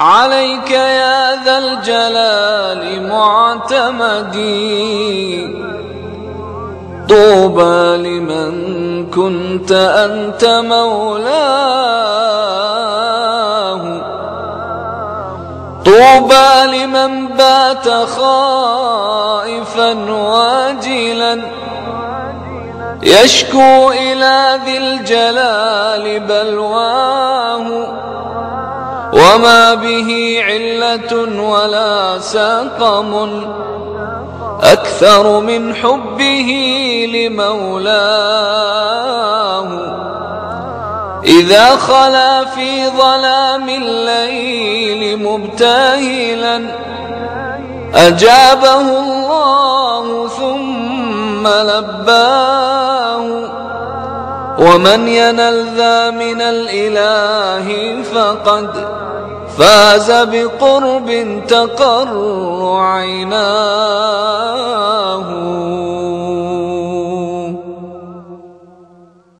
عليك يا ذا الجلال معتمدي. طوبى لمن كنت أنت مولاه. طوبى لمن بات خائفا واجلا. يشكو إلى ذي الجلال بلواه. وما به علة ولا سقم أكثر من حبه لمولاه. إذا خلا في ظلام الليل مبتهلا أجابه الله ثم لباه. ومن ينل ذا من الإله فقد فاز بقرب تقر عيناه